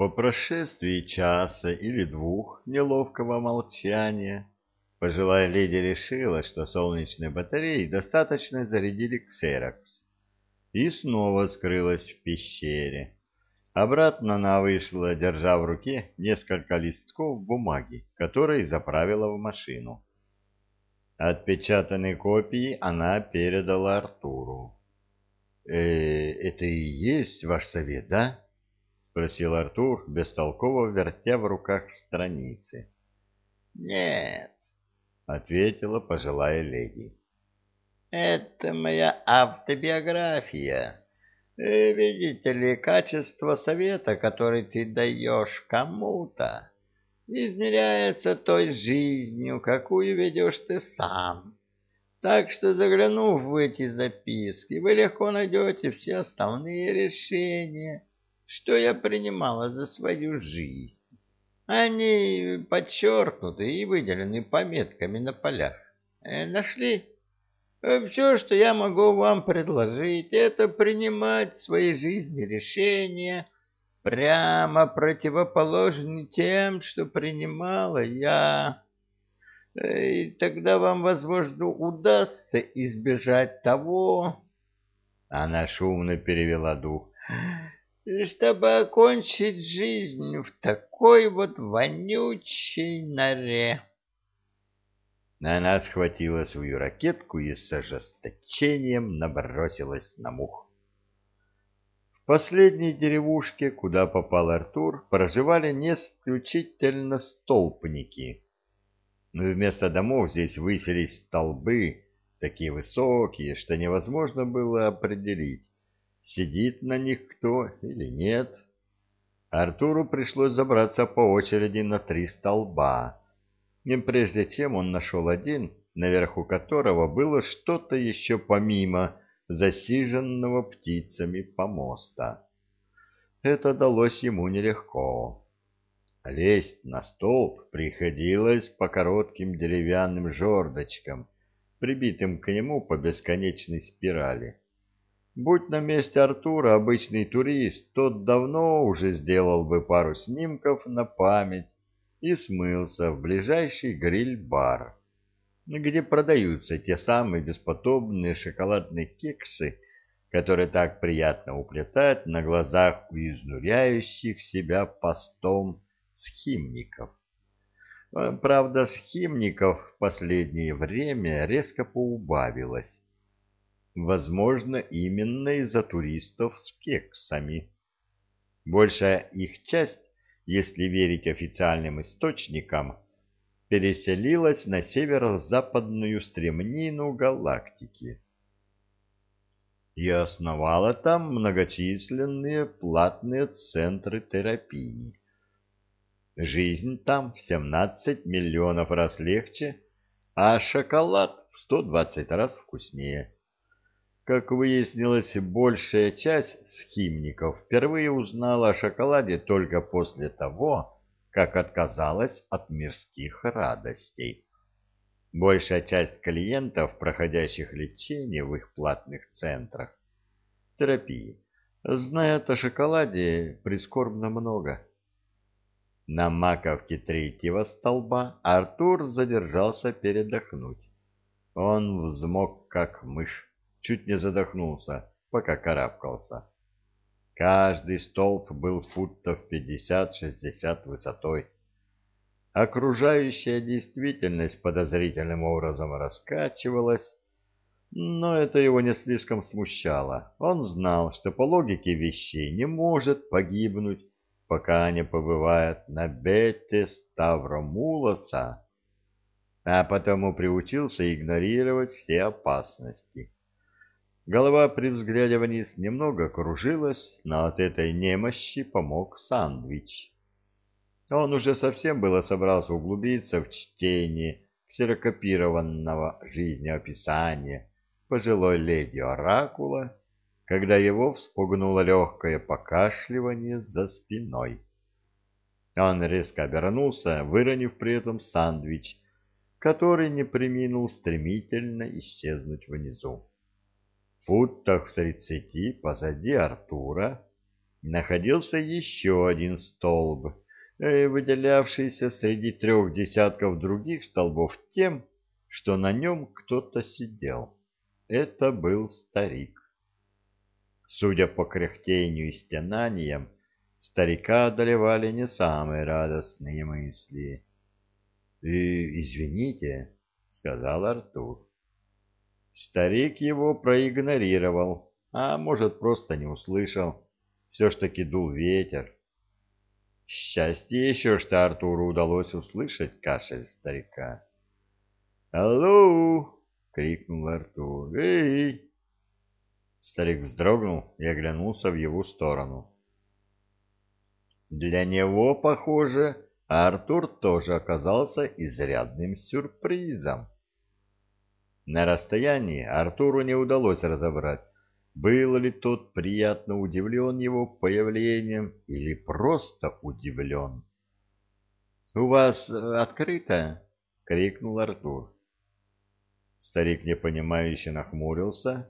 По прошествии часа или двух неловкого молчания пожилая леди решила, что солнечные батареи достаточно зарядили ксерокс, и снова скрылась в пещере. Обратно она вышла, держа в руке несколько листков бумаги, которые заправила в машину. Отпечатанные копии она передала Артуру. «Э, «Это и есть ваш совет, да?» — спросил Артур, бестолково вертя в руках страницы. «Нет», — ответила пожилая леди. «Это моя автобиография. Видите ли, качество совета, который ты даешь кому-то, измеряется той жизнью, какую ведешь ты сам. Так что, заглянув в эти записки, вы легко найдете все основные решения» что я принимала за свою жизнь. Они подчеркнуты и выделены пометками на полях. Э, нашли? Э, Все, что я могу вам предложить, это принимать в своей жизни решения, прямо противоположные тем, что принимала я. Э, и тогда вам, возможно, удастся избежать того... Она шумно перевела дух чтобы окончить жизнь в такой вот вонючей норе. Она схватила свою ракетку и с ожесточением набросилась на мух. В последней деревушке, куда попал Артур, проживали не исключительно столпники. Но вместо домов здесь высились столбы, такие высокие, что невозможно было определить, сидит на них кто или нет. Артуру пришлось забраться по очереди на три столба, и прежде чем он нашел один, наверху которого было что-то еще помимо засиженного птицами помоста. Это далось ему нелегко. Лезть на столб приходилось по коротким деревянным жердочкам, прибитым к нему по бесконечной спирали. Будь на месте Артура обычный турист, тот давно уже сделал бы пару снимков на память и смылся в ближайший гриль-бар, где продаются те самые бесподобные шоколадные кексы, которые так приятно уплетать на глазах у изнуряющих себя постом схимников. Правда, схимников в последнее время резко поубавилось Возможно, именно из-за туристов с кексами. Большая их часть, если верить официальным источникам, переселилась на северо-западную стремнину галактики и основала там многочисленные платные центры терапии. Жизнь там в 17 миллионов раз легче, а шоколад в 120 раз вкуснее. Как выяснилось, большая часть схимников впервые узнала о шоколаде только после того, как отказалась от мирских радостей. Большая часть клиентов, проходящих лечение в их платных центрах терапии, знает о шоколаде прискорбно много. На маковке третьего столба Артур задержался передохнуть. Он взмок, как мышь чуть не задохнулся, пока карабкался. Каждый столб был футов пятьдесят-шестьдесят высотой. Окружающая действительность подозрительным образом раскачивалась, но это его не слишком смущало. Он знал, что по логике вещей не может погибнуть, пока не побывает на бете Ставромулоса, а потому приучился игнорировать все опасности. Голова при взгляде вниз немного кружилась, но от этой немощи помог сандвич. Он уже совсем было собрался углубиться в чтение ксерокопированного жизнеописания пожилой леди Оракула, когда его вспугнуло легкое покашливание за спиной. Он резко обернулся, выронив при этом сандвич, который не приминул стремительно исчезнуть внизу футах в тридцати позади Артура находился еще один столб, э, выделявшийся среди трех десятков других столбов тем, что на нем кто-то сидел. Это был старик. Судя по кряхтению и стенаниям, старика одолевали не самые радостные мысли. — Извините, — сказал Артур. Старик его проигнорировал, а может, просто не услышал. Все ж таки дул ветер. Счастье еще, что Артуру удалось услышать кашель старика. «Алло!» — крикнул Артур. «Эй!» Старик вздрогнул и оглянулся в его сторону. Для него, похоже, Артур тоже оказался изрядным сюрпризом. На расстоянии Артуру не удалось разобрать, был ли тот приятно удивлен его появлением или просто удивлен. — У вас открыто? — крикнул Артур. Старик непонимающе нахмурился.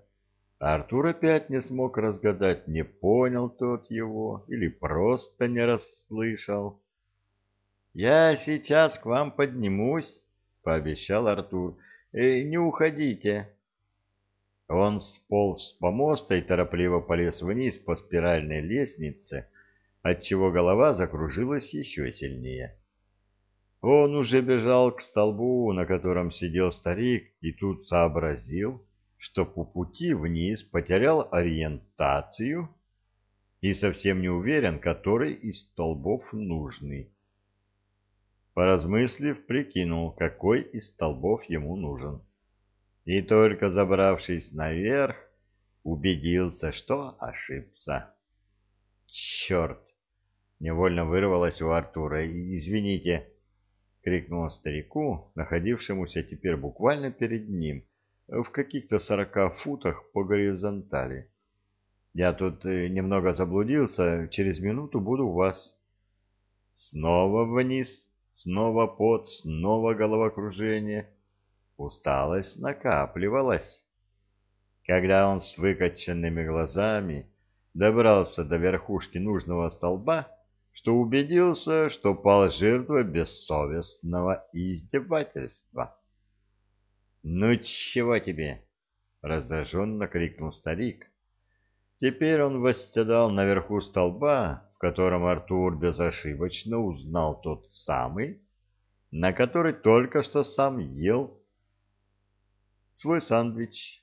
Артур опять не смог разгадать, не понял тот его или просто не расслышал. — Я сейчас к вам поднимусь, — пообещал Артур. «Э, — Не уходите. Он сполз с помоста и торопливо полез вниз по спиральной лестнице, отчего голова закружилась еще сильнее. Он уже бежал к столбу, на котором сидел старик, и тут сообразил, что по пути вниз потерял ориентацию и совсем не уверен, который из столбов нужный. Поразмыслив, прикинул, какой из столбов ему нужен. И только забравшись наверх, убедился, что ошибся. «Черт!» — невольно вырвалось у Артура. «Извините!» — крикнул старику, находившемуся теперь буквально перед ним, в каких-то сорока футах по горизонтали. «Я тут э, немного заблудился, через минуту буду у вас». Снова вниз, снова под, снова головокружение. Усталость накапливалась. Когда он с выкоченными глазами добрался до верхушки нужного столба, что убедился, что пал жертва бессовестного издевательства. «Ну чего тебе?» — раздраженно крикнул старик. Теперь он восседал наверху столба, котором Артур безошибочно узнал тот самый, на который только что сам ел свой сандвич.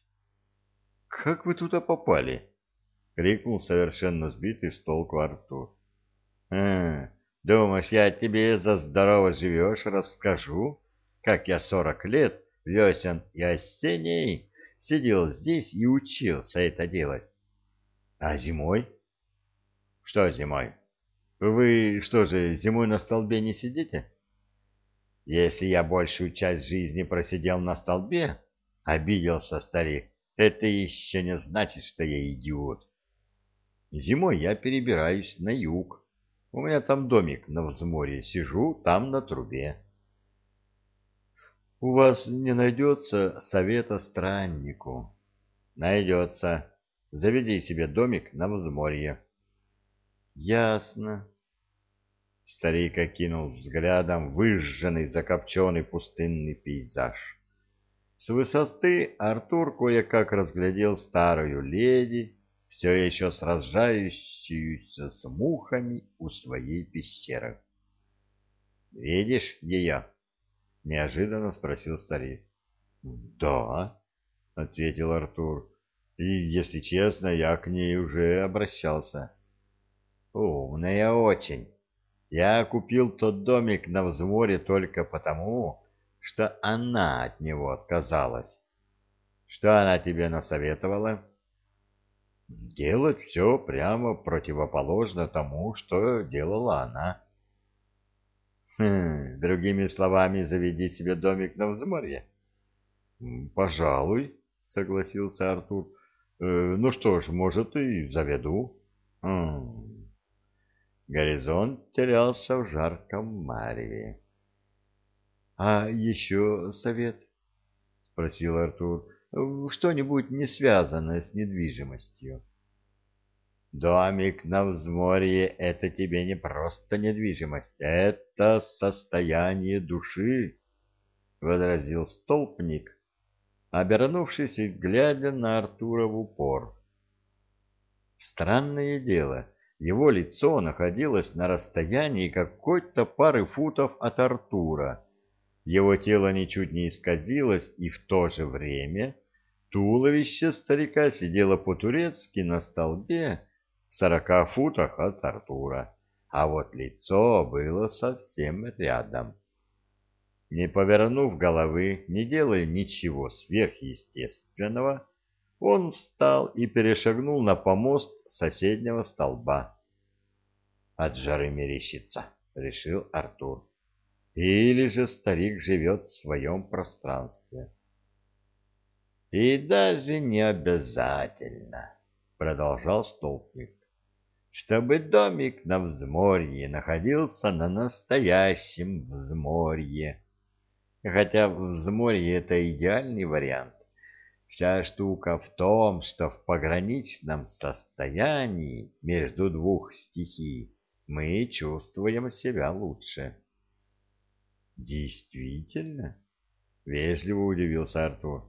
«Как вы туда попали?» — крикнул совершенно сбитый с толку Артур. А, думаешь, я тебе за здорово живешь расскажу, как я сорок лет, весен и осенний, сидел здесь и учился это делать. А зимой? Что зимой? Вы что же, зимой на столбе не сидите? Если я большую часть жизни просидел на столбе, обиделся старик, это еще не значит, что я идиот. Зимой я перебираюсь на юг, у меня там домик на взморье, сижу там на трубе. У вас не найдется совета страннику? Найдется. Заведи себе домик на взморье. Ясно. Старик окинул взглядом выжженный, закопченный пустынный пейзаж. С высоты Артур кое-как разглядел старую леди, все еще сражающуюся с мухами у своей пещеры. «Видишь ее?» — неожиданно спросил старик. «Да», — ответил Артур, — «и, если честно, я к ней уже обращался». «Умная очень. Я купил тот домик на взморе только потому, что она от него отказалась. Что она тебе насоветовала?» делать все прямо противоположно тому, что делала она. Хм, другими словами, заведи себе домик на взморье. Пожалуй, согласился Артур. Э, ну что ж, может, и заведу. Горизонт терялся в жарком мареве. — А еще совет? — спросил Артур что-нибудь не связанное с недвижимостью. Домик на взморье — это тебе не просто недвижимость, это состояние души, — возразил столпник, обернувшись и глядя на Артура в упор. Странное дело, его лицо находилось на расстоянии какой-то пары футов от Артура. Его тело ничуть не исказилось, и в то же время туловище старика сидело по-турецки на столбе в сорока футах от Артура, а вот лицо было совсем рядом. Не повернув головы, не делая ничего сверхъестественного, он встал и перешагнул на помост соседнего столба. От жары мерещится, решил Артур. Или же старик живет в своем пространстве. И даже не обязательно, продолжал столпник, чтобы домик на взморье находился на настоящем взморье. Хотя взморье — это идеальный вариант. Вся штука в том, что в пограничном состоянии между двух стихий мы чувствуем себя лучше. Действительно? Вежливо удивился Артур.